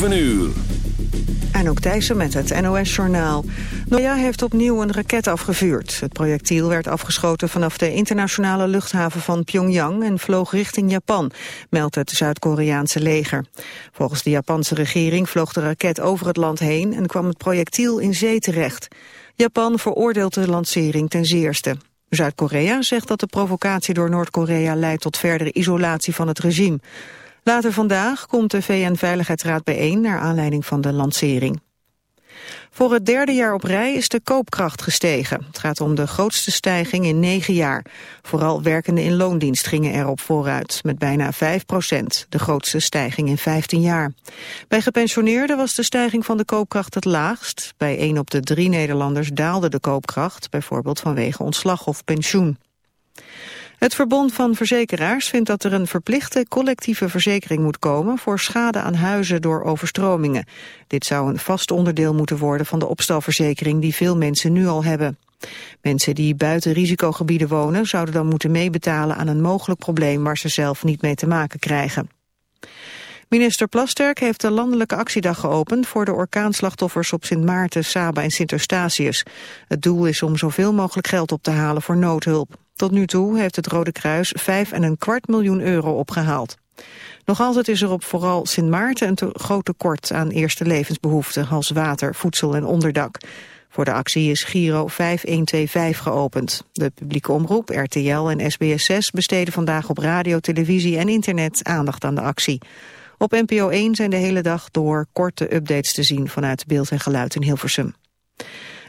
7 uur. En ook Thijssen met het NOS-journaal. Noya heeft opnieuw een raket afgevuurd. Het projectiel werd afgeschoten vanaf de internationale luchthaven van Pyongyang... en vloog richting Japan, meldt het Zuid-Koreaanse leger. Volgens de Japanse regering vloog de raket over het land heen... en kwam het projectiel in zee terecht. Japan veroordeelt de lancering ten zeerste. Zuid-Korea zegt dat de provocatie door Noord-Korea leidt tot verdere isolatie van het regime. Later vandaag komt de VN-veiligheidsraad bijeen naar aanleiding van de lancering. Voor het derde jaar op rij is de koopkracht gestegen. Het gaat om de grootste stijging in negen jaar. Vooral werkenden in loondienst gingen erop vooruit, met bijna 5 procent. De grootste stijging in 15 jaar. Bij gepensioneerden was de stijging van de koopkracht het laagst. Bij één op de drie Nederlanders daalde de koopkracht, bijvoorbeeld vanwege ontslag of pensioen. Het Verbond van Verzekeraars vindt dat er een verplichte collectieve verzekering moet komen voor schade aan huizen door overstromingen. Dit zou een vast onderdeel moeten worden van de opstalverzekering die veel mensen nu al hebben. Mensen die buiten risicogebieden wonen zouden dan moeten meebetalen aan een mogelijk probleem waar ze zelf niet mee te maken krijgen. Minister Plasterk heeft de landelijke actiedag geopend voor de orkaanslachtoffers op Sint Maarten, Saba en Sint Eustatius. Het doel is om zoveel mogelijk geld op te halen voor noodhulp. Tot nu toe heeft het Rode Kruis vijf en een kwart miljoen euro opgehaald. Nog altijd is er op vooral Sint Maarten een groot tekort aan eerste levensbehoeften als water, voedsel en onderdak. Voor de actie is Giro 5125 geopend. De publieke omroep, RTL en SBS6 besteden vandaag op radio, televisie en internet aandacht aan de actie. Op NPO 1 zijn de hele dag door korte updates te zien vanuit beeld en geluid in Hilversum.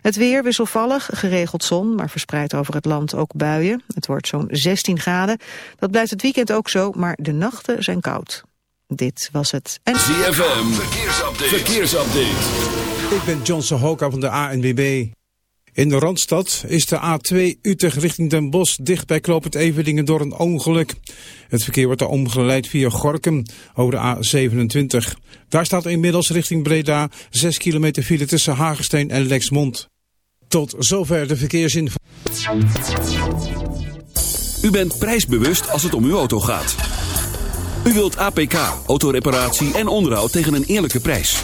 Het weer wisselvallig, geregeld zon, maar verspreid over het land ook buien. Het wordt zo'n 16 graden. Dat blijft het weekend ook zo, maar de nachten zijn koud. Dit was het. En... ZFM, verkeersupdate. verkeersupdate. Ik ben John Sohoka van de ANWB. In de Randstad is de A2 Utrecht richting Den Bosch dicht bij Kloopend Evelingen door een ongeluk. Het verkeer wordt daar omgeleid via Gorkum over de A27. Daar staat inmiddels richting Breda 6 kilometer file tussen Hagensteen en Lexmond. Tot zover de verkeersinformatie. U bent prijsbewust als het om uw auto gaat. U wilt APK, autoreparatie en onderhoud tegen een eerlijke prijs.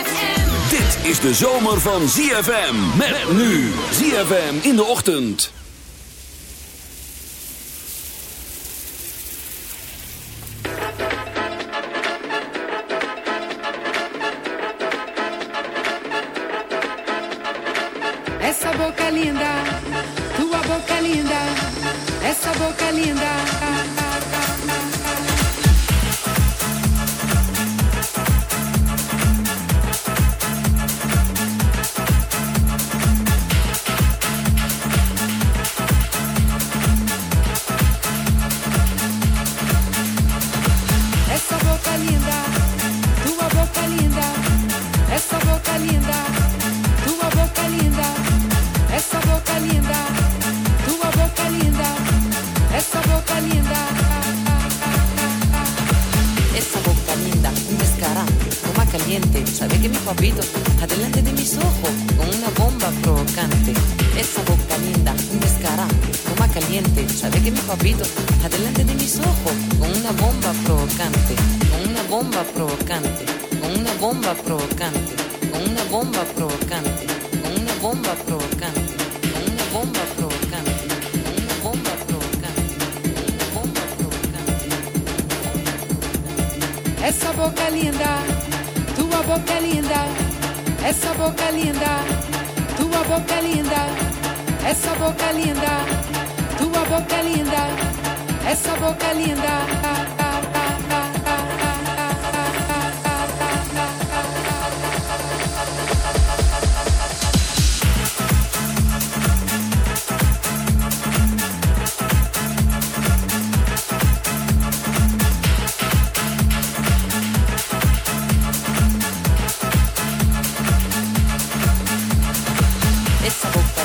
Dit is de zomer van ZFM. Met nu ZFM in de ochtend. Essa boca linda, tua boca linda, essa boca linda.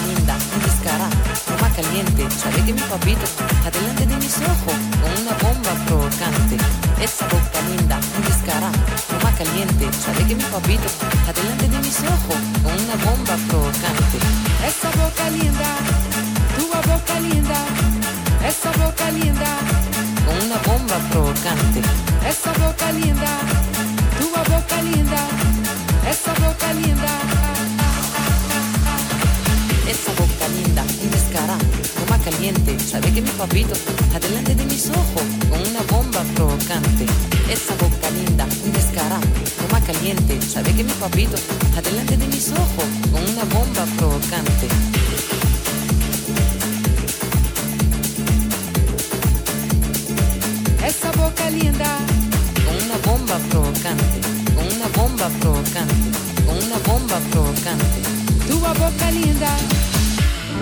Linda, un descarado, toma caliente, sabe que mi papito, adelante de mis ojos, con una bomba provocante. Esa boca linda, un descarado, toma caliente, sabe que mi papito, adelante de mis ojos, con una bomba provocante. Essa boca linda, tua boca linda, essa boca linda, Con una bomba provocante. essa boca linda, tua boca linda, essa boca linda. Esa boca linda, un descarado, toma caliente, sabe que mi papito, adelante de mis ojos, con una bomba provocante. Esa boca linda, un descarado, toma caliente, sabe que mi papito, adelante de mis ojos, con una bomba provocante. Essa boca linda, Con una bomba provocante, con una bomba provocante, con una bomba provocante. tua boca linda.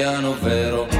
italiano vero.